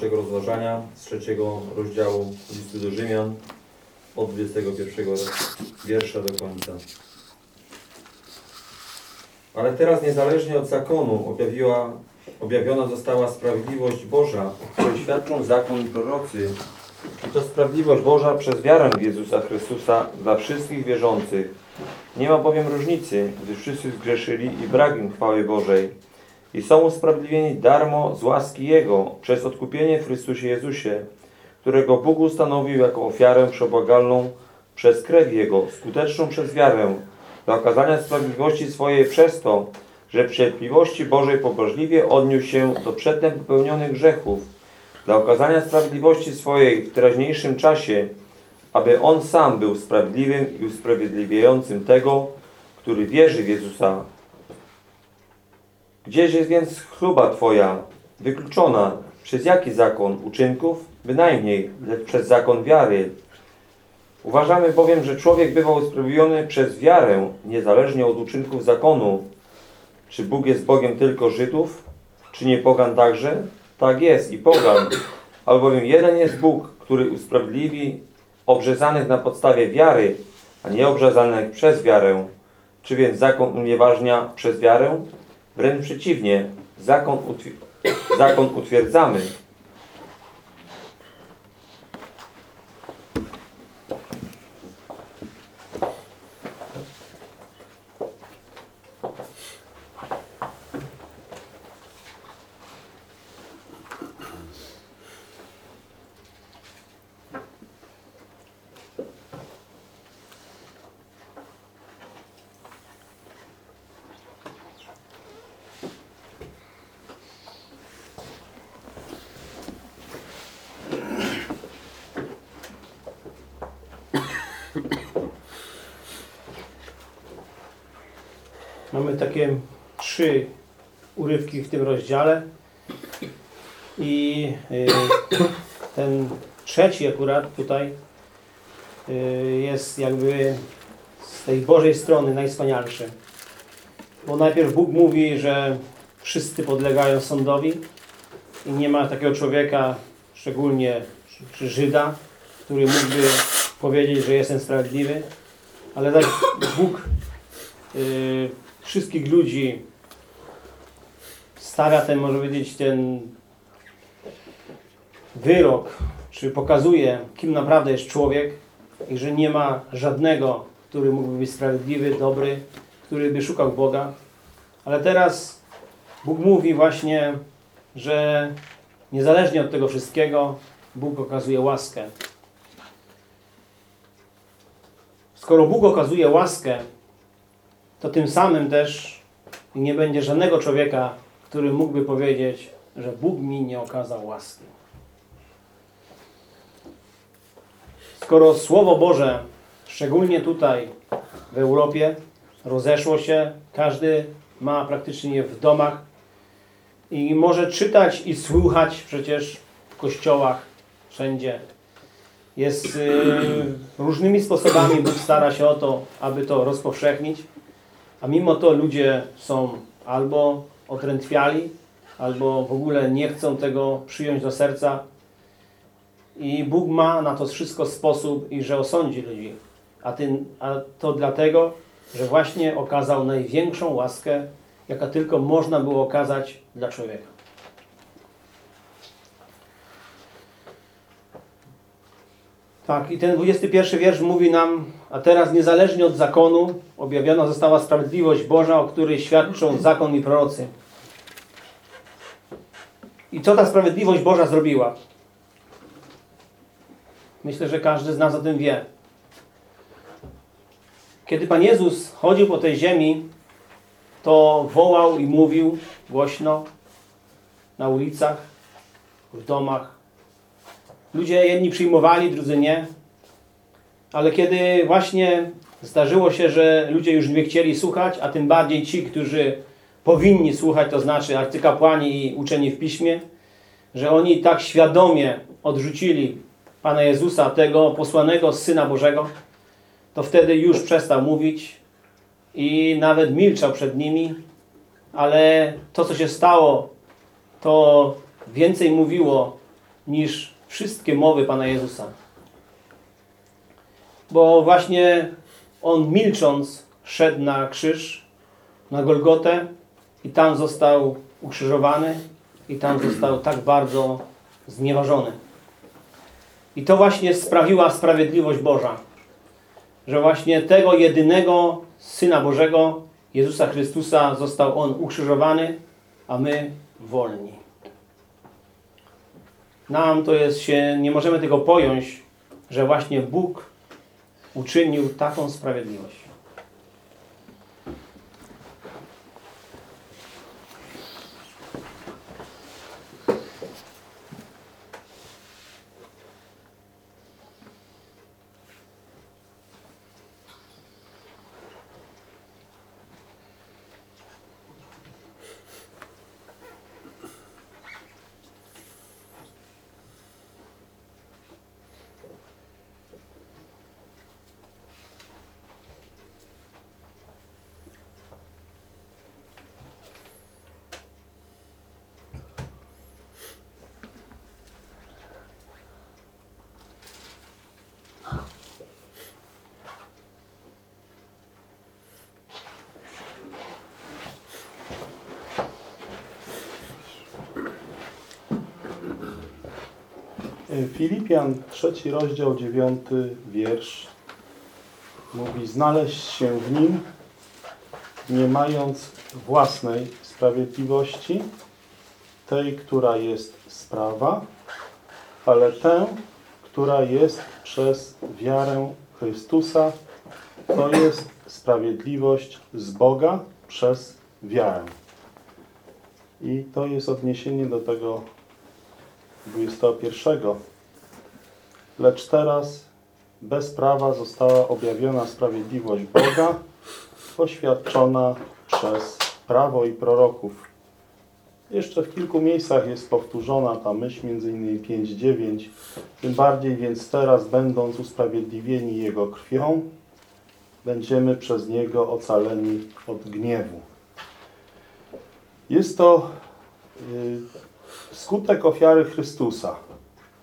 dalszego rozważania z trzeciego rozdziału listu do Rzymian od 21 wiersza do końca. Ale teraz niezależnie od zakonu objawiła, objawiona została sprawiedliwość Boża, o której świadczą zakon i prorocy. I to sprawiedliwość Boża przez wiarę w Jezusa Chrystusa dla wszystkich wierzących. Nie ma bowiem różnicy, gdyż wszyscy zgrzeszyli i brak im chwały Bożej. I są usprawiedliwieni darmo z łaski Jego przez odkupienie w Chrystusie Jezusie, którego Bóg ustanowił jako ofiarę przebłagalną przez krew Jego, skuteczną przez wiarę, dla okazania sprawiedliwości swojej przez to, że w cierpliwości Bożej pobożliwie odniósł się do przedtem popełnionych grzechów, dla okazania sprawiedliwości swojej w teraźniejszym czasie, aby On sam był sprawiedliwym i usprawiedliwiającym tego, który wierzy w Jezusa. Gdzież jest więc chluba Twoja, wykluczona przez jaki zakon uczynków? Bynajmniej, lecz przez zakon wiary. Uważamy bowiem, że człowiek bywa usprawiedliwiony przez wiarę, niezależnie od uczynków zakonu. Czy Bóg jest Bogiem tylko Żydów? Czy nie pogan także? Tak jest i pogan. Albowiem jeden jest Bóg, który usprawiedliwi obrzezanych na podstawie wiary, a nie obrzezanych przez wiarę. Czy więc zakon unieważnia przez wiarę? Wręcz przeciwnie, zakon, zakon utwierdzamy. Mamy takie trzy urywki w tym rozdziale i y, ten trzeci akurat tutaj y, jest jakby z tej Bożej strony najwspanialszy. Bo najpierw Bóg mówi, że wszyscy podlegają sądowi i nie ma takiego człowieka, szczególnie czy Żyda, który mógłby powiedzieć, że jestem sprawiedliwy, ale tak Bóg y, wszystkich ludzi stawia ten, może powiedzieć, ten wyrok, czy pokazuje, kim naprawdę jest człowiek i że nie ma żadnego, który mógłby być sprawiedliwy, dobry, który by szukał Boga. Ale teraz Bóg mówi właśnie, że niezależnie od tego wszystkiego, Bóg okazuje łaskę. Skoro Bóg okazuje łaskę, to tym samym też nie będzie żadnego człowieka, który mógłby powiedzieć, że Bóg mi nie okazał łaski. Skoro Słowo Boże, szczególnie tutaj w Europie, rozeszło się, każdy ma praktycznie w domach i może czytać i słuchać przecież w kościołach, wszędzie. Jest y, różnymi sposobami Bóg stara się o to, aby to rozpowszechnić. A mimo to ludzie są albo odrętwiali, albo w ogóle nie chcą tego przyjąć do serca. I Bóg ma na to wszystko sposób i że osądzi ludzi. A, tym, a to dlatego, że właśnie okazał największą łaskę, jaka tylko można było okazać dla człowieka. Tak, i ten 21 wiersz mówi nam, a teraz niezależnie od zakonu objawiona została sprawiedliwość Boża, o której świadczą zakon i prorocy. I co ta sprawiedliwość Boża zrobiła? Myślę, że każdy z nas o tym wie. Kiedy Pan Jezus chodził po tej ziemi, to wołał i mówił głośno na ulicach, w domach, Ludzie jedni przyjmowali, drudzy nie. Ale kiedy właśnie zdarzyło się, że ludzie już nie chcieli słuchać, a tym bardziej ci, którzy powinni słuchać, to znaczy arcykapłani i uczeni w piśmie, że oni tak świadomie odrzucili Pana Jezusa, tego posłanego Syna Bożego, to wtedy już przestał mówić i nawet milczał przed nimi, ale to, co się stało, to więcej mówiło niż wszystkie mowy Pana Jezusa. Bo właśnie On milcząc szedł na krzyż, na Golgotę i tam został ukrzyżowany i tam został tak bardzo znieważony. I to właśnie sprawiła sprawiedliwość Boża, że właśnie tego jedynego Syna Bożego, Jezusa Chrystusa, został On ukrzyżowany, a my wolni. Nam to jest się, nie możemy tego pojąć, że właśnie Bóg uczynił taką sprawiedliwość. Filipian, trzeci rozdział, dziewiąty wiersz mówi znaleźć się w nim, nie mając własnej sprawiedliwości, tej, która jest z prawa, ale tę, która jest przez wiarę Chrystusa, to jest sprawiedliwość z Boga przez wiarę. I to jest odniesienie do tego 21. Lecz teraz bez prawa została objawiona sprawiedliwość Boga, oświadczona przez prawo i proroków. Jeszcze w kilku miejscach jest powtórzona ta myśl, m.in. 5.9. Tym bardziej więc teraz, będąc usprawiedliwieni Jego krwią, będziemy przez Niego ocaleni od gniewu. Jest to y, skutek ofiary Chrystusa,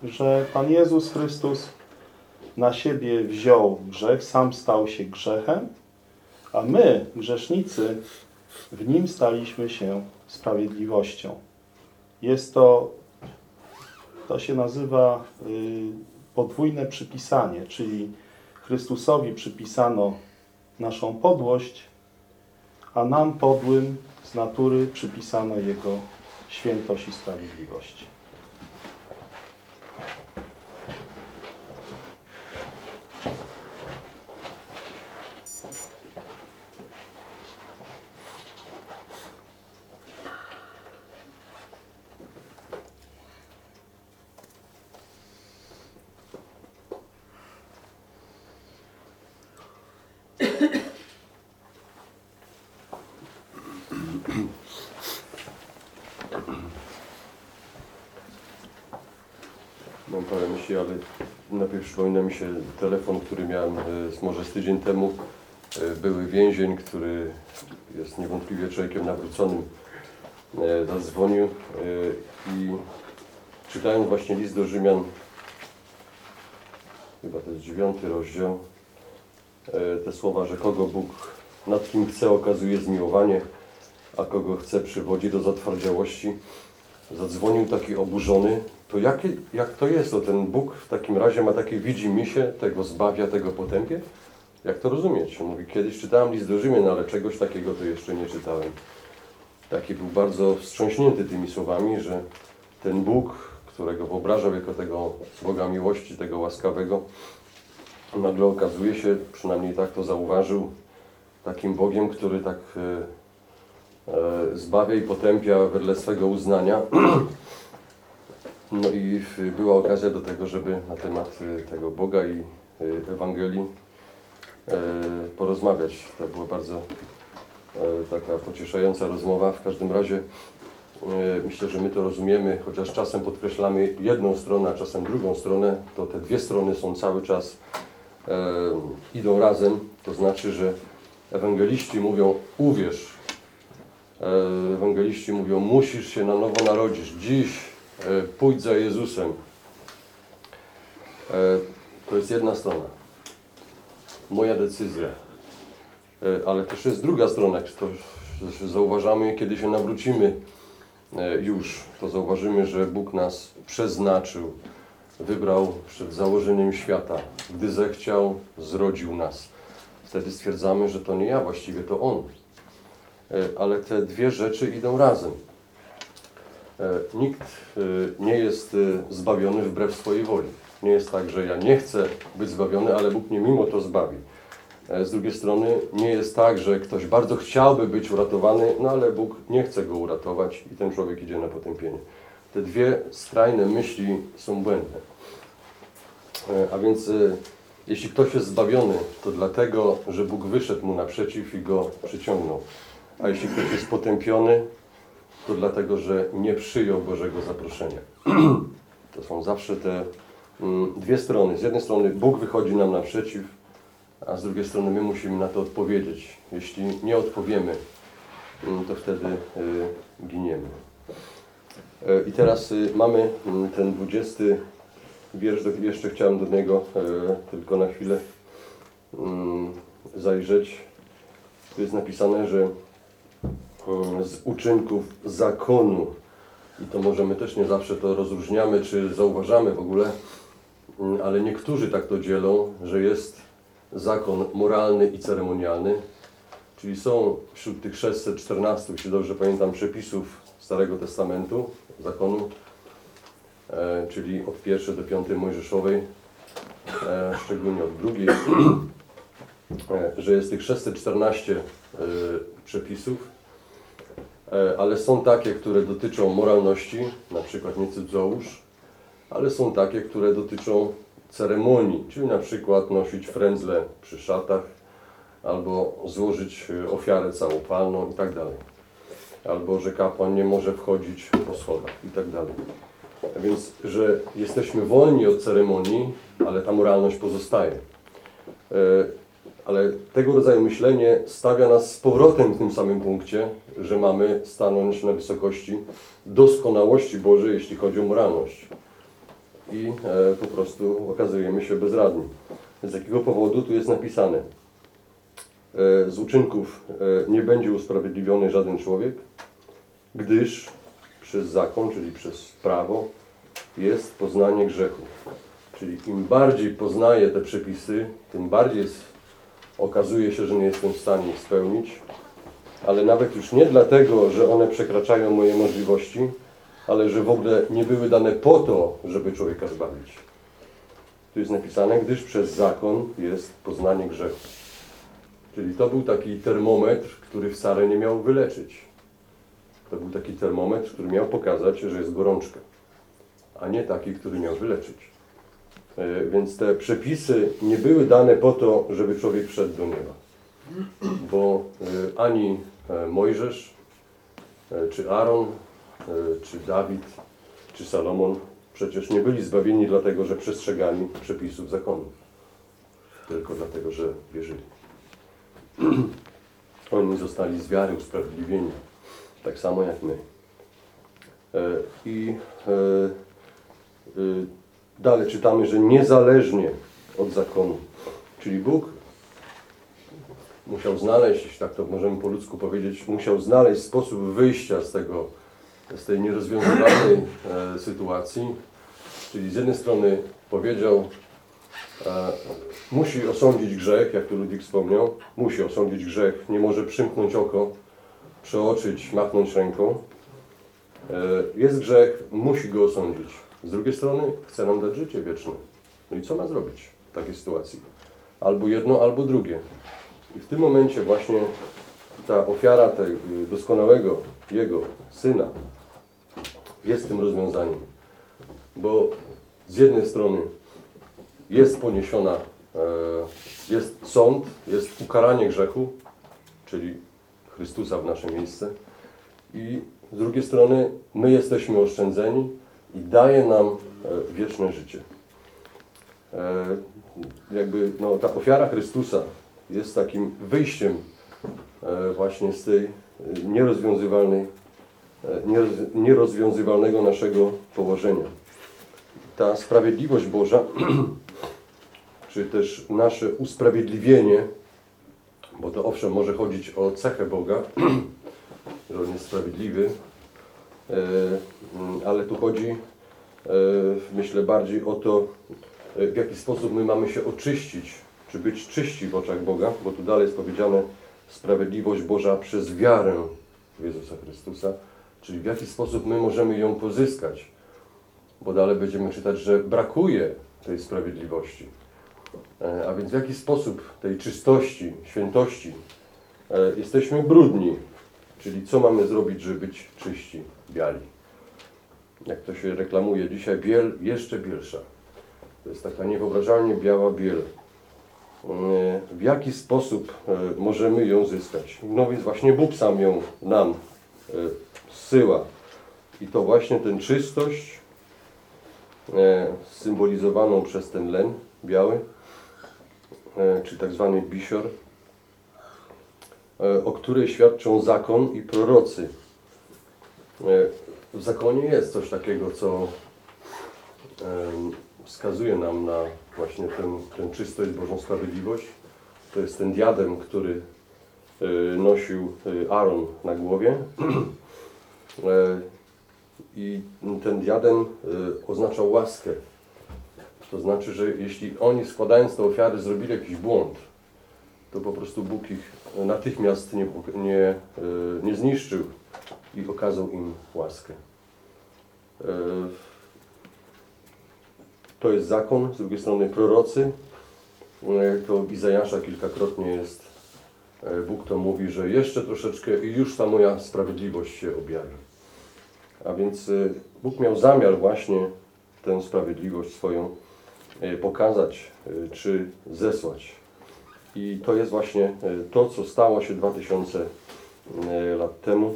że Pan Jezus Chrystus na siebie wziął grzech, sam stał się grzechem, a my, grzesznicy, w Nim staliśmy się sprawiedliwością. Jest to, to się nazywa y, podwójne przypisanie, czyli Chrystusowi przypisano naszą podłość, a nam podłym z natury przypisano Jego świętość i sprawiedliwość. Mam parę myśli, ale najpierw przypomina mi się telefon, który miałem e, może z tydzień temu. E, Były więzień, który jest niewątpliwie człowiekiem nawróconym, e, zadzwonił i czytając właśnie list do Rzymian, chyba to jest dziewiąty rozdział, te słowa, że kogo Bóg nad kim chce okazuje zmiłowanie, a kogo chce przywodzi do zatwardziałości. Zadzwonił taki oburzony, to jakie, jak to jest, to ten Bóg w takim razie ma takie widzi mi się, tego zbawia, tego potępie? Jak to rozumieć? Mówi, kiedyś czytałem list do Rzymian, ale czegoś takiego to jeszcze nie czytałem. Taki był bardzo wstrząśnięty tymi słowami, że ten Bóg, którego wyobrażał jako tego Boga miłości, tego łaskawego, nagle okazuje się, przynajmniej tak to zauważył, takim Bogiem, który tak e, e, zbawia i potępia wedle swego uznania. No i y, była okazja do tego, żeby na temat y, tego Boga i y, Ewangelii e, porozmawiać. To była bardzo e, taka pocieszająca rozmowa. W każdym razie e, myślę, że my to rozumiemy, chociaż czasem podkreślamy jedną stronę, a czasem drugą stronę, to te dwie strony są cały czas idą razem. To znaczy, że ewangeliści mówią uwierz. Ewangeliści mówią musisz się na nowo narodzić. Dziś pójdź za Jezusem. E, To jest jedna strona. Moja decyzja. E, Ale też jest druga strona. To zauważamy, kiedy się nawrócimy e, już, to zauważymy, że Bóg nas przeznaczył, wybrał przed założeniem świata. Gdy zechciał, zrodził nas. Wtedy stwierdzamy, że to nie ja, właściwie to On. E, Ale te dwie rzeczy idą razem. E, Nikt e, nie jest e, zbawiony wbrew swojej woli. Nie jest tak, że ja nie chcę być zbawiony, ale Bóg mnie mimo to zbawi. Z drugiej strony nie jest tak, że ktoś bardzo chciałby być uratowany, no ale Bóg nie chce go uratować i ten człowiek idzie na potępienie. Te dwie skrajne myśli są błędne. A więc jeśli ktoś jest zbawiony, to dlatego, że Bóg wyszedł mu naprzeciw i go przyciągnął. A jeśli ktoś jest potępiony, to dlatego, że nie przyjął Bożego zaproszenia. To są zawsze te mm, dwie strony. Z jednej strony Bóg wychodzi nam naprzeciw, a z drugiej strony my musimy na to odpowiedzieć. Jeśli nie odpowiemy, mm, to wtedy y, giniemy. E, I teraz y, mamy mm, ten 20 wiersz, jeszcze chciałem do niego e, tylko na chwilę zajrzeć. Tu jest napisane, że z uczynków zakonu. I to może my też nie zawsze to rozróżniamy, czy zauważamy w ogóle, mm, ale niektórzy tak to dzielą, że jest zakon moralny i ceremonialny, czyli są wśród tych 614, jeśli dobrze pamiętam, przepisów Starego Testamentu, zakonu, e, czyli od pierwszej do piątej Mojżeszowej, e, szczególnie od drugiej, e, że jest tych 614 e, przepisów, ale są takie, które dotyczą moralności, na przykład nie cudzołóż, ale są takie, które dotyczą ceremonii, czyli na przykład nosić frędzle przy szatach, albo złożyć e, ofiarę całopalną i tak dalej. Albo, że kapłan nie może wchodzić po schodach i tak dalej. Więc, że jesteśmy wolni od ceremonii, ale ta moralność pozostaje. Ale tego rodzaju myślenie stawia nas z powrotem w tym samym punkcie, że mamy stanąć na wysokości doskonałości Bożej, jeśli chodzi o moralność. I e, po prostu okazujemy się bezradni. Z jakiego powodu tu jest napisane? E, z uczynków e, nie będzie usprawiedliwiony żaden człowiek, gdyż przez zakon, czyli przez prawo, jest poznanie grzechu. Czyli im bardziej poznaję te przepisy, tym bardziej jest okazuje się, że nie jestem w stanie ich spełnić, ale nawet już nie dlatego, że one przekraczają moje możliwości, ale że w ogóle nie były dane po to, żeby człowieka zbawić. Tu jest napisane, gdyż przez zakon jest poznanie grzechu. Czyli to był taki termometr, który wcale nie miał wyleczyć. To był taki termometr, który miał pokazać, że jest gorączka, a nie taki, który miał wyleczyć. E, Więc te przepisy nie były dane po to, żeby człowiek wszedł do nieba. Bo e, ani e, Mojżesz, czy Aaron, czy Dawid, czy Salomon przecież nie byli zbawieni dlatego, że przestrzegali przepisów zakonu. Tylko dlatego, że wierzyli. Oni zostali z wiary usprawiedliwieni. Tak samo jak my. I Dalej czytamy, że niezależnie od zakonu. Czyli Bóg musiał znaleźć, jeśli tak to możemy po ludzku powiedzieć, musiał znaleźć sposób wyjścia z tego, z tej nierozwiązywalnej e, sytuacji. Czyli z jednej strony powiedział, e, musi osądzić grzech, jak tu Ludwik wspomniał, musi osądzić grzech, nie może przymknąć oko, przeoczyć, machnąć ręką. E, jest grzech, musi go osądzić. Z drugiej strony chce nam dać życie wieczne. No i co ma zrobić w takiej sytuacji? Albo jedno, albo drugie. I w tym momencie właśnie ta ofiara tego doskonałego Jego Syna jest tym rozwiązaniem. Bo z jednej strony jest poniesiona, e, jest sąd, jest ukaranie grzechu, czyli Chrystusa w nasze miejsce. I z drugiej strony my jesteśmy oszczędzeni i daje nam e, wieczne życie. E, Jakby no, ta ofiara Chrystusa jest takim wyjściem e, właśnie z tej nierozwiązywalnej, nieroz- nierozwiązywalnego naszego położenia. ta sprawiedliwość Boża, czy też nasze usprawiedliwienie, bo to owszem może chodzić o cechę Boga, że On jest sprawiedliwy, ale tu chodzi, e, myślę, bardziej o to, e, w jaki sposób my mamy się oczyścić, czy być czyści w oczach Boga, bo tu dalej jest powiedziane sprawiedliwość Boża przez wiarę w Jezusa Chrystusa, czyli w jaki sposób my możemy ją pozyskać, bo dalej będziemy czytać, że brakuje tej sprawiedliwości. E, A więc w jaki sposób tej czystości, świętości e, jesteśmy brudni, czyli co mamy zrobić, żeby być czyści, biali. Jak to się reklamuje dzisiaj, biel jeszcze bielsza. To jest taka niewyobrażalnie biała biel. E, W jaki sposób e, możemy ją zyskać? No więc właśnie Bóg sam ją nam e, zsyła. I to właśnie tę czystość symbolizowaną przez ten len biały, czy tak zwany bisior, o której świadczą zakon i prorocy. E, W zakonie jest coś takiego, co wskazuje nam na właśnie tę, czystość, Bożą sprawiedliwość. To jest ten diadem, który e, nosił e, Aaron na głowie. I ten diadem oznaczał łaskę. To znaczy, że jeśli oni składając te ofiary zrobili jakiś błąd, to po prostu Bóg ich natychmiast nie, nie, nie zniszczył i okazał im łaskę. E, To jest zakon, z drugiej strony prorocy. E, To Izajasza kilkakrotnie jest, e, Bóg to mówi, że jeszcze troszeczkę i już ta moja sprawiedliwość się objawi. A więc Bóg miał zamiar właśnie tę sprawiedliwość swoją pokazać czy zesłać. I to jest właśnie to, co stało się 2000 e, lat temu.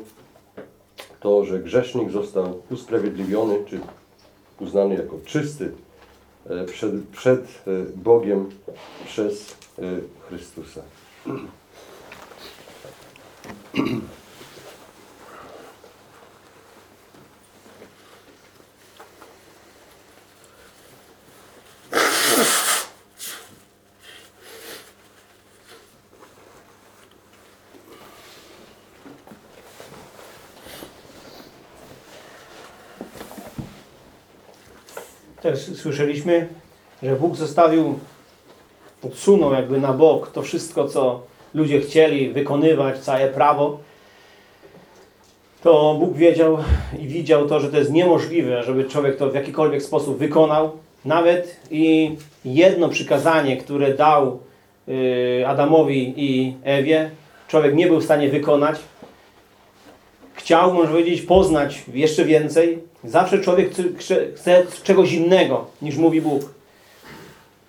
To, że grzesznik został usprawiedliwiony, czy uznany jako czysty e, przed, przed e, Bogiem przez e, Chrystusa. Słyszeliśmy, że Bóg zostawił, odsunął jakby na bok to wszystko, co ludzie chcieli wykonywać, całe prawo. To Bóg wiedział i widział to, że to jest niemożliwe, żeby człowiek to w jakikolwiek sposób wykonał. Nawet i jedno przykazanie, które dał y, Adamowi i Ewie, człowiek nie był w stanie wykonać. Chciał, można powiedzieć, poznać jeszcze więcej. Zawsze człowiek chce, czegoś innego, niż mówi Bóg.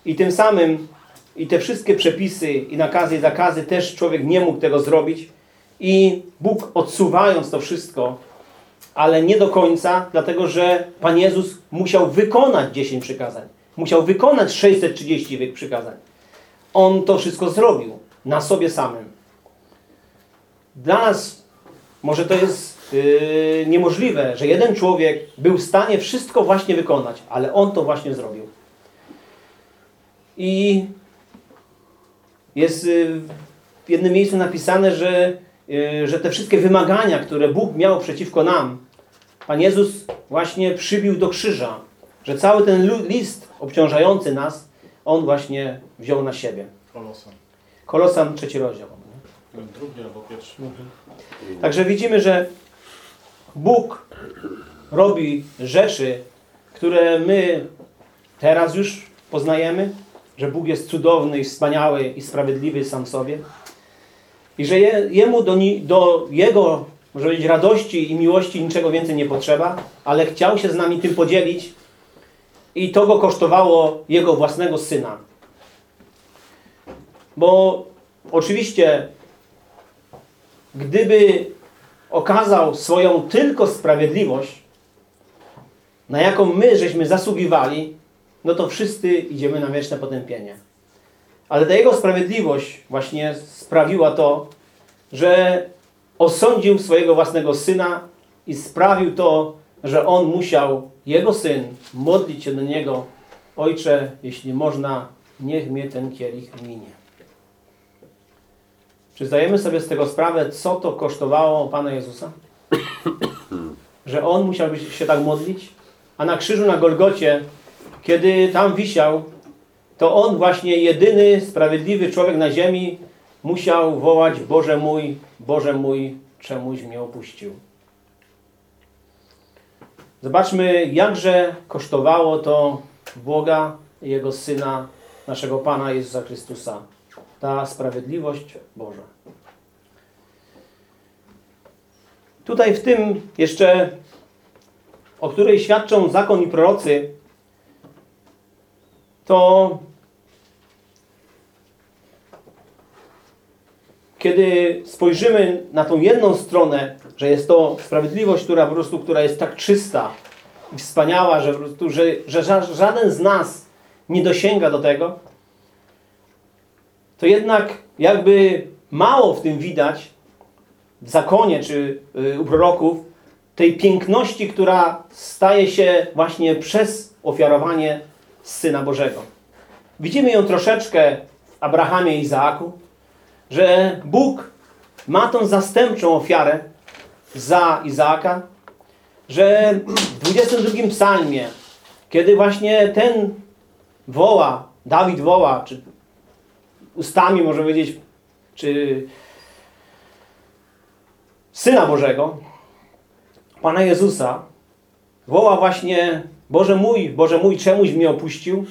I tym samym i te wszystkie przepisy i nakazy i zakazy też człowiek nie mógł tego zrobić. I Bóg odsuwając to wszystko, ale nie do końca, dlatego że Pan Jezus musiał wykonać 10 przykazań. Musiał wykonać 630 wy- przykazań. On to wszystko zrobił na sobie samym. Dla nas może to jest yy, niemożliwe, że jeden człowiek był w stanie wszystko właśnie wykonać, ale on to właśnie zrobił. I jest yy, w jednym miejscu napisane, że, yy, że te wszystkie wymagania, które Bóg miał przeciwko nam, Pan Jezus właśnie przybił do krzyża, że cały ten list obciążający nas, On właśnie wziął na siebie. Kolosan. Kolosan, trzeci rozdział. Drugi albo pierwszy. Także widzimy, że Bóg robi rzeczy, które my teraz już poznajemy, że Bóg jest cudowny i wspaniały i sprawiedliwy sam sobie. I że je, Jemu do, ni- do Jego, może powiedzieć, radości i miłości niczego więcej nie potrzeba, ale chciał się z nami tym podzielić i to Go kosztowało Jego własnego Syna. Bo oczywiście gdyby okazał swoją tylko sprawiedliwość, na jaką my żeśmy zasługiwali, no to wszyscy idziemy na wieczne potępienie. Ale ta Jego sprawiedliwość właśnie sprawiła to, że osądził swojego własnego Syna i sprawił to, że On musiał Jego Syn, modlić się do Niego, Ojcze, jeśli można, niech mnie ten kielich minie. Czy zdajemy sobie z tego sprawę, co to kosztowało Pana Jezusa? Że On musiał się tak modlić? A na krzyżu na Golgocie, kiedy tam wisiał, to On właśnie jedyny sprawiedliwy człowiek na ziemi musiał wołać Boże mój, Boże mój, czemuś mnie opuścił. Zobaczmy, jakże kosztowało to Boga i Jego Syna, naszego Pana Jezusa Chrystusa. Ta sprawiedliwość Boża. Tutaj w tym jeszcze, o której świadczą zakon i prorocy, to kiedy spojrzymy na tą jedną stronę, że jest to sprawiedliwość, która po prostu, która jest tak czysta i wspaniała, że po prostu, że, że ża- żaden z nas nie dosięga do tego, to jednak jakby mało w tym widać w zakonie czy y, u proroków tej piękności, która staje się właśnie przez ofiarowanie Syna Bożego. Widzimy ją troszeczkę w Abrahamie i Izaaku, że Bóg ma tą zastępczą ofiarę za Izaaka, że w 22 psalmie, kiedy właśnie ten woła, Dawid woła, czy ustami może powiedzieć, czy Syna Bożego, Pana Jezusa, woła właśnie Boże mój, Boże mój, czemuś mnie opuścił.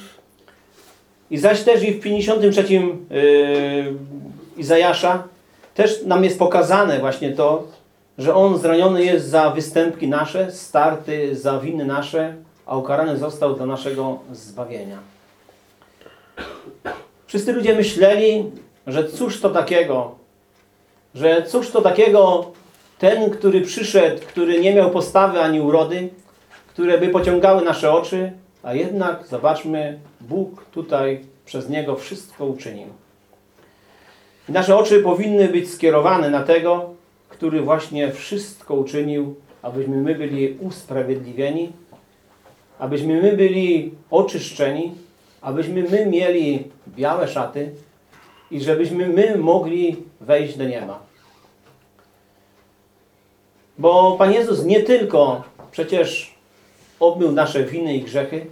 I zaś też i w 53 yy, Izajasza też nam jest pokazane właśnie to, że On zraniony jest za występki nasze, starty za winy nasze, a ukarany został do naszego zbawienia. Wszyscy ludzie myśleli, że cóż to takiego, że cóż to takiego ten, który przyszedł, który nie miał postawy ani urody, które by pociągały nasze oczy, a jednak zobaczmy, Bóg tutaj przez Niego wszystko uczynił. Nasze oczy powinny być skierowane na tego, który właśnie wszystko uczynił, abyśmy my byli usprawiedliwieni, abyśmy my byli oczyszczeni, abyśmy my mieli białe szaty i żebyśmy my mogli wejść do nieba. Bo Pan Jezus nie tylko przecież obmył nasze winy i grzechy,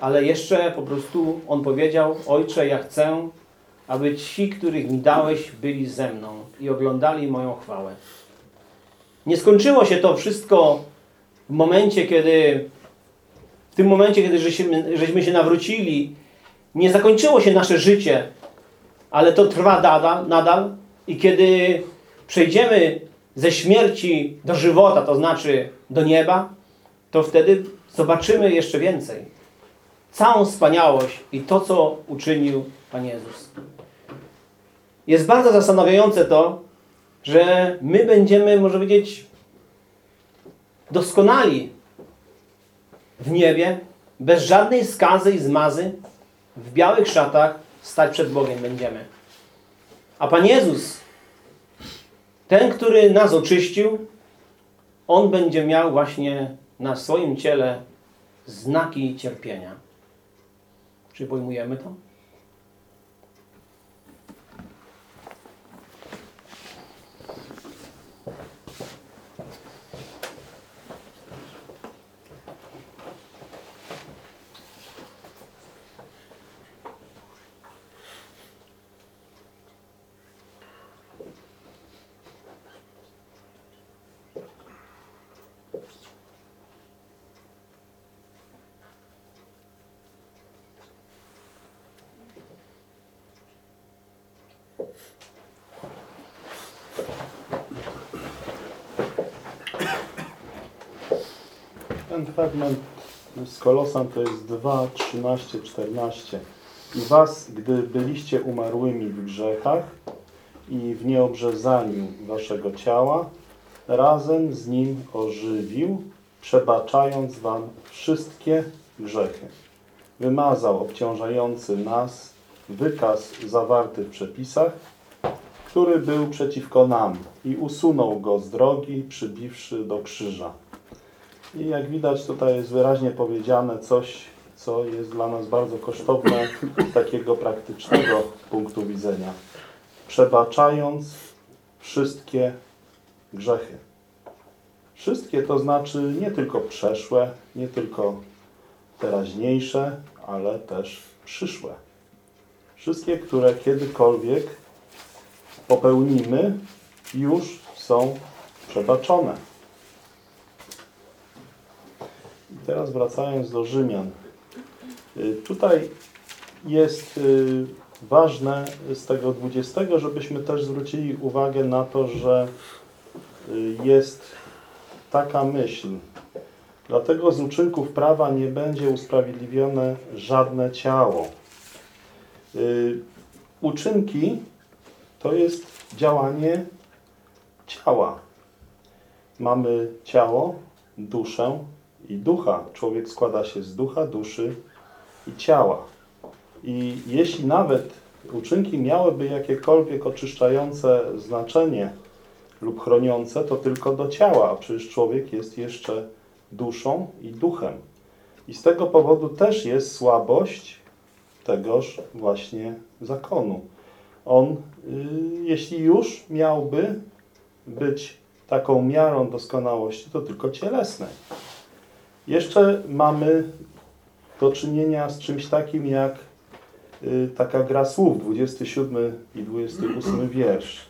ale jeszcze po prostu On powiedział, Ojcze, ja chcę, aby ci, których mi dałeś, byli ze mną i oglądali moją chwałę. Nie skończyło się to wszystko w momencie, kiedy w tym momencie, kiedy żeśmy, żeśmy się nawrócili, nie zakończyło się nasze życie, ale to trwa nadal, nadal i kiedy przejdziemy ze śmierci do żywota, to znaczy do nieba, to wtedy zobaczymy jeszcze więcej. Całą wspaniałość i to, co uczynił Pan Jezus. Jest bardzo zastanawiające to, że my będziemy, może powiedzieć, doskonali w niebie, bez żadnej skazy i zmazy, w białych szatach stać przed Bogiem będziemy. A Pan Jezus, ten, który nas oczyścił, On będzie miał właśnie na swoim ciele znaki cierpienia. Czy pojmujemy to? Fragment z Kolosan to jest 2, 13, 14. I was, gdy byliście umarłymi w grzechach i w nieobrzezaniu waszego ciała, razem z nim ożywił, przebaczając wam wszystkie grzechy. Wymazał obciążający nas wykaz zawarty w przepisach, który był przeciwko nam i usunął go z drogi, przybiwszy do krzyża. I jak widać tutaj jest wyraźnie powiedziane coś, co jest dla nas bardzo kosztowne z takiego praktycznego punktu widzenia. Przebaczając wszystkie grzechy. Wszystkie to znaczy nie tylko przeszłe, nie tylko teraźniejsze, ale też przyszłe. Wszystkie, które kiedykolwiek popełnimy, już są przebaczone. I teraz wracając do Rzymian. Y, Tutaj jest y, ważne z tego 20, żebyśmy też zwrócili uwagę na to, że y, jest taka myśl. Dlatego z uczynków prawa nie będzie usprawiedliwione żadne ciało. Uczynki to jest działanie ciała. Mamy ciało, duszę i ducha. Człowiek składa się z ducha, duszy i ciała. I jeśli nawet uczynki miałyby jakiekolwiek oczyszczające znaczenie lub chroniące, to tylko do ciała, a przecież człowiek jest jeszcze duszą i duchem. I z tego powodu też jest słabość tegoż właśnie zakonu. On, y, jeśli już miałby być taką miarą doskonałości, to tylko cielesnej. Jeszcze mamy do czynienia z czymś takim jak y, taka gra słów, 27 i 28 wiersz.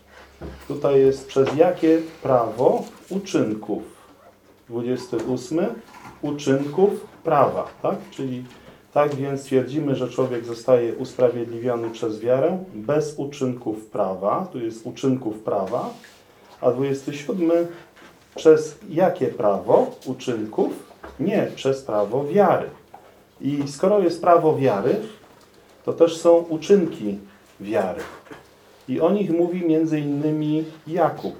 Tutaj jest przez jakie prawo uczynków. 28 uczynków prawa, tak? Czyli tak więc twierdzimy, że człowiek zostaje usprawiedliwiony przez wiarę bez uczynków prawa. Tu jest uczynków prawa. A 27 przez jakie prawo uczynków? Nie, przez prawo wiary. I skoro jest prawo wiary, to też są uczynki wiary. I o nich mówi między innymi Jakub.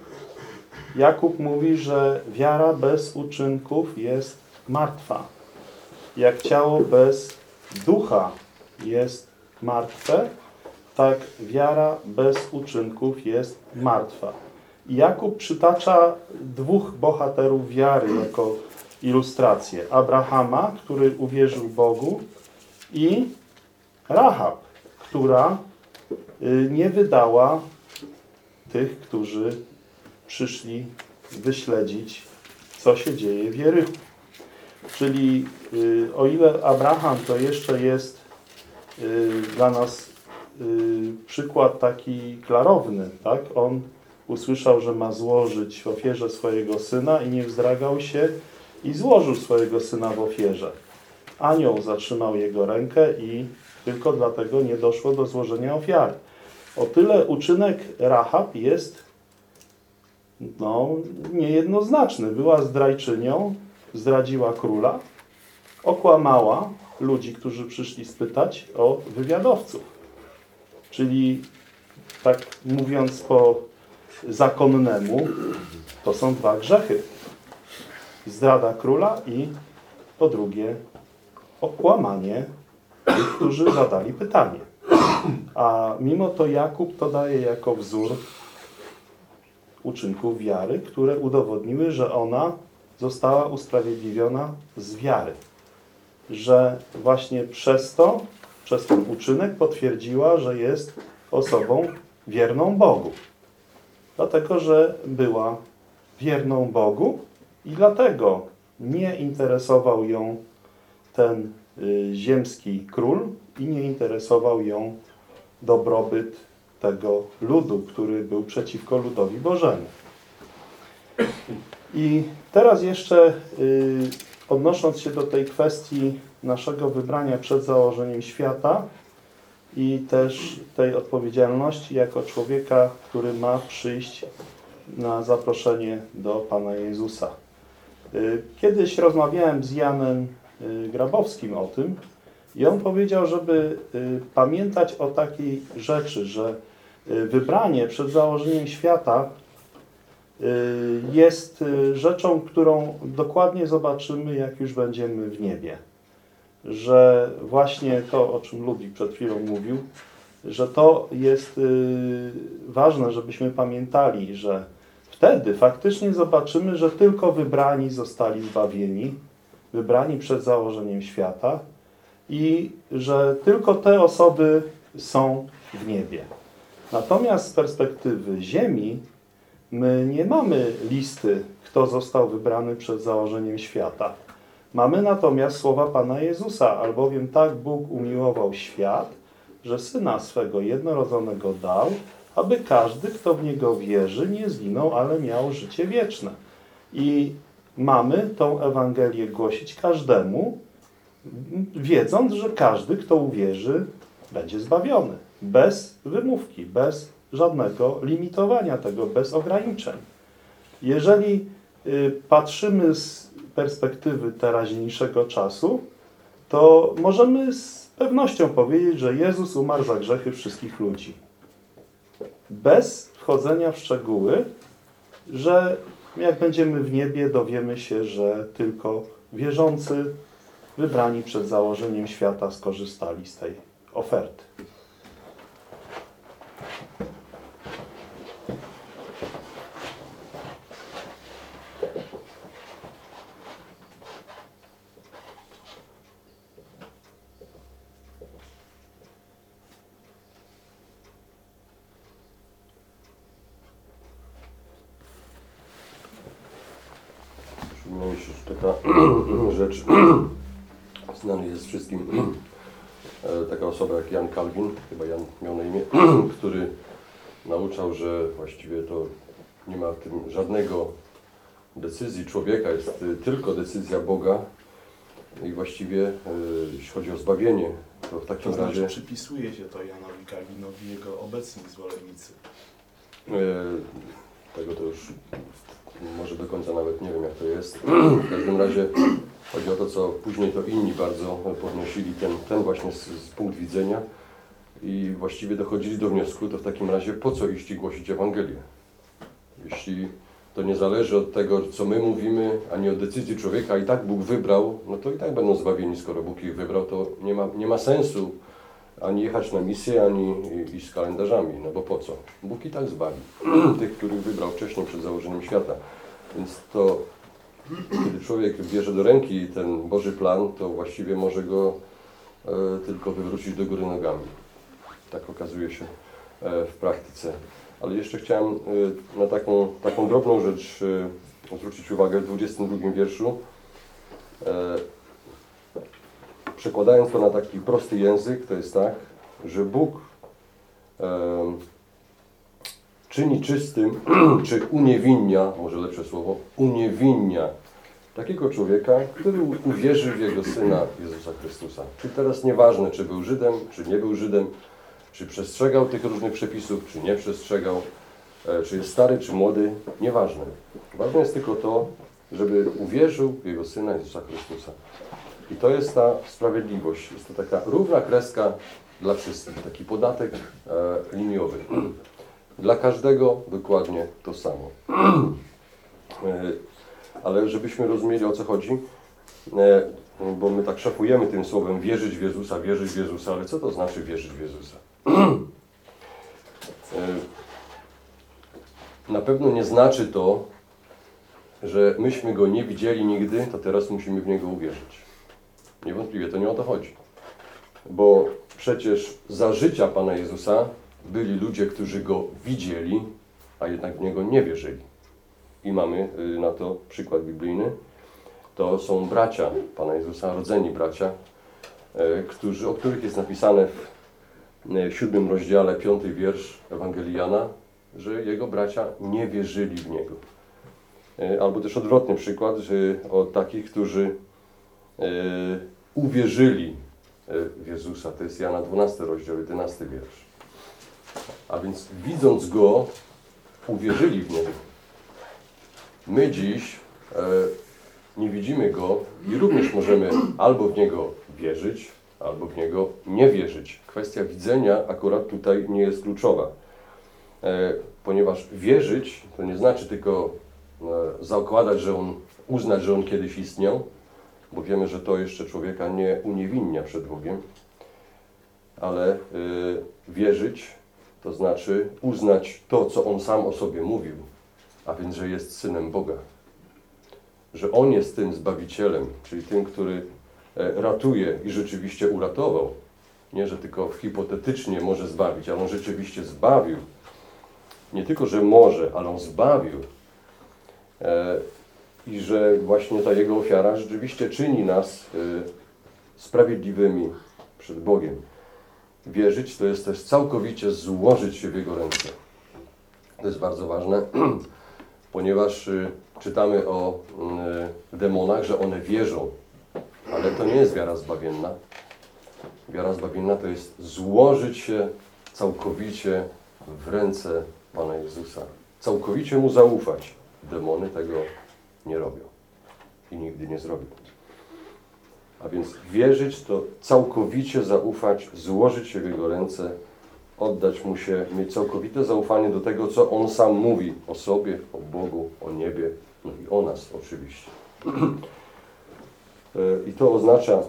Jakub mówi, że wiara bez uczynków jest martwa. Jak ciało bez ducha jest martwe, tak wiara bez uczynków jest martwa. I Jakub przytacza dwóch bohaterów wiary jako ilustrację. Abrahama, który uwierzył Bogu i Rahab, która y, nie wydała tych, którzy przyszli wyśledzić, co się dzieje w Jerychu. Czyli y, o ile Abraham to jeszcze jest y, dla nas przykład taki klarowny, tak? On usłyszał, że ma złożyć ofierze swojego syna i nie wzdragał się i złożył swojego syna w ofierze. Anioł zatrzymał jego rękę i tylko dlatego nie doszło do złożenia ofiary. O tyle uczynek Rahab jest no, niejednoznaczny. Była zdrajczynią, zdradziła króla, okłamała ludzi, którzy przyszli spytać o wywiadowców. Czyli, tak mówiąc po zakonnemu, to są dwa grzechy. Zdrada króla i po drugie okłamanie tych, którzy zadali pytanie. A mimo to Jakub to daje jako wzór uczynków wiary, które udowodniły, że ona została usprawiedliwiona z wiary. Że właśnie przez to, przez ten uczynek potwierdziła, że jest osobą wierną Bogu. Dlatego, że była wierną Bogu i dlatego nie interesował ją ten y, ziemski król i nie interesował ją dobrobyt tego ludu, który był przeciwko ludowi Bożemu. I teraz jeszcze y, odnosząc się do tej kwestii naszego wybrania przed założeniem świata i też tej odpowiedzialności jako człowieka, który ma przyjść na zaproszenie do Pana Jezusa. Y, Kiedyś rozmawiałem z Janem y, Grabowskim o tym i on powiedział, żeby y, pamiętać o takiej rzeczy, że wybranie przed założeniem świata jest rzeczą, którą dokładnie zobaczymy, jak już będziemy w niebie. Że właśnie to, o czym Ludwik przed chwilą mówił, że to jest ważne, żebyśmy pamiętali, że wtedy faktycznie zobaczymy, że tylko wybrani zostali zbawieni, wybrani przed założeniem świata i że tylko te osoby są w niebie. Natomiast z perspektywy Ziemi my nie mamy listy, kto został wybrany przed założeniem świata. Mamy natomiast słowa Pana Jezusa, albowiem tak Bóg umiłował świat, że Syna swego jednorodzonego dał, aby każdy, kto w Niego wierzy, nie zginął, ale miał życie wieczne. I mamy tą Ewangelię głosić każdemu, wiedząc, że każdy, kto uwierzy, będzie zbawiony. Bez wymówki, bez żadnego limitowania tego, bez ograniczeń. Jeżeli y, patrzymy z perspektywy teraźniejszego czasu, to możemy z pewnością powiedzieć, że Jezus umarł za grzechy wszystkich ludzi. Bez wchodzenia w szczegóły, że jak będziemy w niebie, dowiemy się, że tylko wierzący, wybrani przed założeniem świata, skorzystali z tej oferty. Przypomina mi się że taka rzecz, znany jest wszystkim, e, taka osoba jak Jan Calvin, chyba Jan miał na imię, który nauczał, że właściwie to nie ma w tym żadnego decyzji człowieka, jest y, tylko decyzja Boga i właściwie e, jeśli chodzi o zbawienie, to w takim To znaczy, razie przypisuje się to Janowi Kalwinowi jego obecni zwolennicy. E, Tego to już może do końca nawet nie wiem jak to jest. W każdym razie chodzi o to, co później to inni bardzo podnosili ten, ten właśnie z, z punkt widzenia i właściwie dochodzili do wniosku, to w takim razie po co iść i głosić Ewangelię? Jeśli to nie zależy od tego, co my mówimy, ani od decyzji człowieka, i tak Bóg wybrał, no to i tak będą zbawieni, skoro Bóg ich wybrał, to nie ma, nie ma sensu ani jechać na misję, ani iść z kalendarzami, no bo po co? Bóg i tak zbawi tych, których wybrał wcześniej przed założeniem świata. Więc to, kiedy człowiek bierze do ręki ten Boży plan, to właściwie może go e, tylko wywrócić do góry nogami. Tak okazuje się e, w praktyce. Ale jeszcze chciałem e, na taką, taką drobną rzecz e, zwrócić uwagę w 22 wierszu. Przekładając to na taki prosty język, to jest tak, że Bóg czyni czystym, czy uniewinnia, może lepsze słowo, uniewinnia takiego człowieka, który uwierzy w Jego Syna Jezusa Chrystusa. Czyli teraz nieważne, czy był Żydem, czy nie był Żydem, czy przestrzegał tych różnych przepisów, czy nie przestrzegał, e, czy jest stary, czy młody, nieważne. Ważne jest tylko to, żeby uwierzył w Jego Syna Jezusa Chrystusa. I to jest ta sprawiedliwość. Jest to taka równa kreska dla wszystkich, taki podatek e, liniowy. Dla każdego dokładnie to samo. E, ale żebyśmy rozumieli o co chodzi, e, bo my tak szafujemy tym słowem wierzyć w Jezusa, wierzyć w Jezusa, ale co to znaczy wierzyć w Jezusa? E, na pewno nie znaczy to, że myśmy Go nie widzieli nigdy, to teraz musimy w Niego uwierzyć. Niewątpliwie to nie o to chodzi. Bo przecież za życia Pana Jezusa byli ludzie, którzy Go widzieli, a jednak w Niego nie wierzyli. I mamy y, na to przykład biblijny. To są bracia Pana Jezusa, rodzeni bracia, e, którzy, o których jest napisane w e, siódmym rozdziale, piąty wiersz Ewangelii Jana, że jego bracia nie wierzyli w Niego. E, Albo też odwrotny przykład, że o takich, którzy e, uwierzyli w Jezusa. To jest Jana 12 rozdział, 11 wiersz. A więc widząc Go, uwierzyli w Niego. My dziś nie widzimy Go i również możemy albo w Niego wierzyć, albo w Niego nie wierzyć. Kwestia widzenia akurat tutaj nie jest kluczowa. E, ponieważ wierzyć to nie znaczy tylko e, zakładać, że On, uznać, że On kiedyś istniał, bo wiemy, że to jeszcze człowieka nie uniewinnia przed Bogiem, ale y, wierzyć to znaczy uznać to, co On sam o sobie mówił, a więc, że jest synem Boga. Że On jest tym Zbawicielem, czyli tym, który e, ratuje i rzeczywiście uratował. Nie, że tylko hipotetycznie może zbawić, ale On rzeczywiście zbawił. Nie tylko, że może, ale On zbawił. E, I że właśnie ta Jego ofiara rzeczywiście czyni nas e, sprawiedliwymi przed Bogiem. Wierzyć to jest też całkowicie złożyć się w Jego ręce. To jest bardzo ważne, ponieważ y, czytamy o y, demonach, że one wierzą, ale to nie jest wiara zbawienna. Wiara zbawienna to jest złożyć się całkowicie w ręce Pana Jezusa. Całkowicie Mu zaufać. Demony tego nie robią i nigdy nie zrobią. A więc wierzyć to całkowicie zaufać, złożyć się w Jego ręce, oddać Mu się, mieć całkowite zaufanie do tego, co On sam mówi o sobie, o Bogu, o niebie, no i o nas oczywiście. E, I to oznacza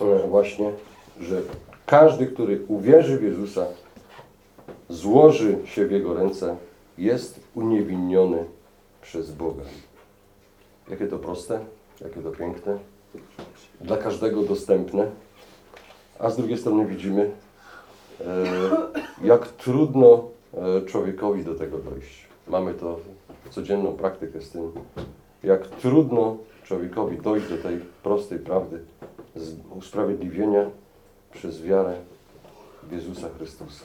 e, właśnie, że każdy, który uwierzy w Jezusa, złoży się w Jego ręce, jest uniewinniony przez Boga. Jakie to proste, jakie to piękne, dla każdego dostępne, a z drugiej strony widzimy, e, jak trudno człowiekowi do tego dojść. Mamy to codzienną praktykę z tym, jak trudno człowiekowi dojść do tej prostej prawdy usprawiedliwienia przez wiarę w Jezusa Chrystusa.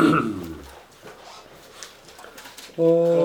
嗯 我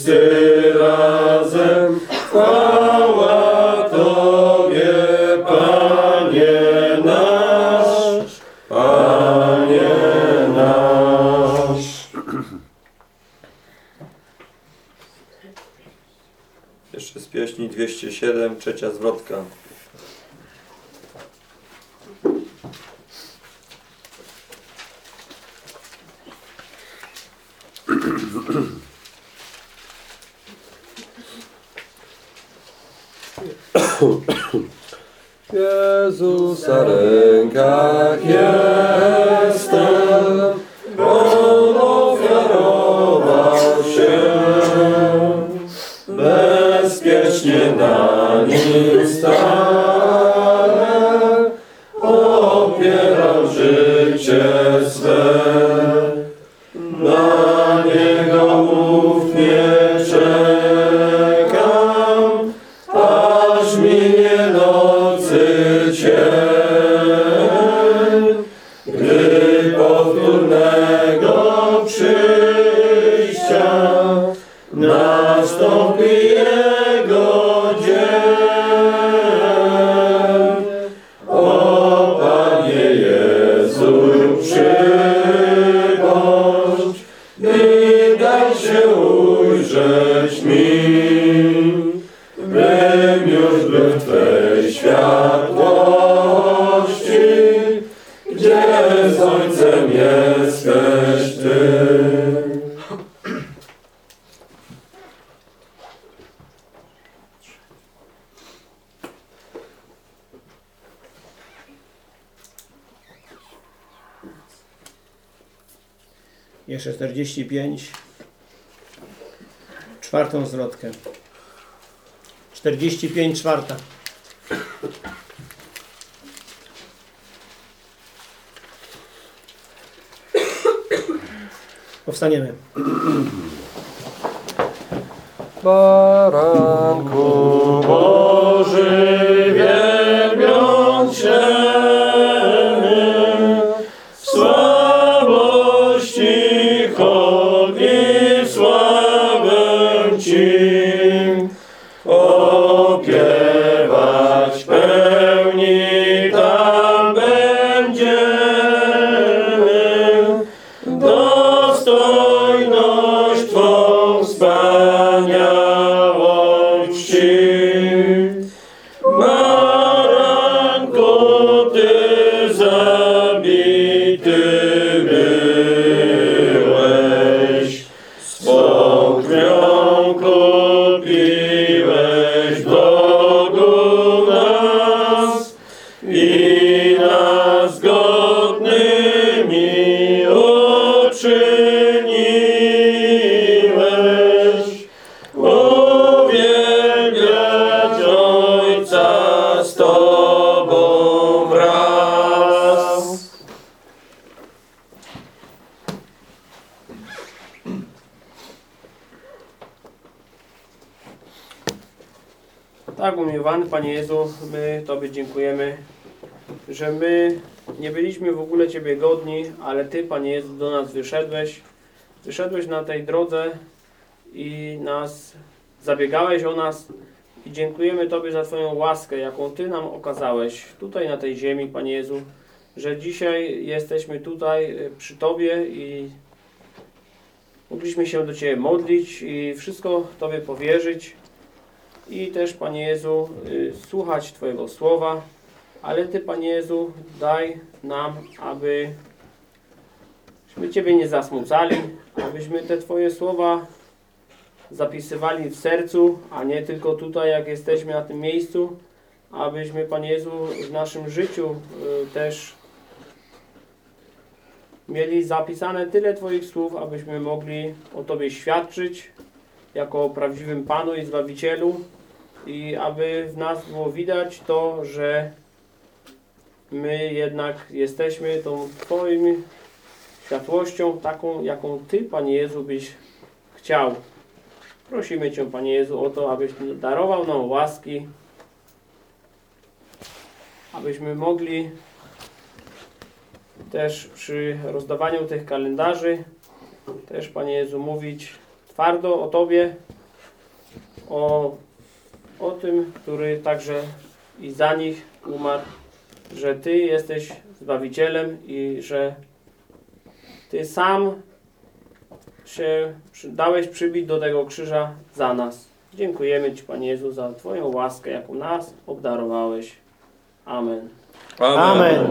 wszyscy razem, chwała Tobie, Panie nasz, Panie nasz. Jeszcze z pieśni 207, trzecia zwrotka. Ujrzeć mi, bym już światłości, gdzie z Ojcem jesteś Ty. Jeszcze 45. Czwartą zwrotkę. 45 czwarta. Powstaniemy. Baranku Boży, że my nie byliśmy w ogóle Ciebie godni, ale Ty, Panie Jezu, do nas wyszedłeś. Wyszedłeś na tej drodze i nas zabiegałeś o nas. I dziękujemy Tobie za Twoją łaskę, jaką Ty nam okazałeś tutaj na tej ziemi, Panie Jezu, że dzisiaj jesteśmy tutaj y, przy Tobie i mogliśmy się do Ciebie modlić i wszystko Tobie powierzyć. I też, Panie Jezu, y, słuchać Twojego słowa, ale Ty, Panie Jezu, daj nam, abyśmy Ciebie nie zasmucali, abyśmy te Twoje słowa zapisywali w sercu, a nie tylko tutaj, jak jesteśmy na tym miejscu, abyśmy, Panie Jezu, w naszym życiu y, też mieli zapisane tyle Twoich słów, abyśmy mogli o Tobie świadczyć jako o prawdziwym Panu i Zbawicielu i aby w nas było widać to, że my jednak jesteśmy tą Twoim światłością, taką, jaką Ty, Panie Jezu, byś chciał. Prosimy Cię, Panie Jezu, o to, abyś darował nam łaski, abyśmy mogli też przy rozdawaniu tych kalendarzy też, Panie Jezu, mówić twardo o Tobie, o, o tym, który także i za nich umarł, że Ty jesteś Zbawicielem i że Ty sam się dałeś przybić do tego krzyża za nas. Dziękujemy Ci, Panie Jezu, za Twoją łaskę, jaką nas obdarowałeś. Amen. Amen.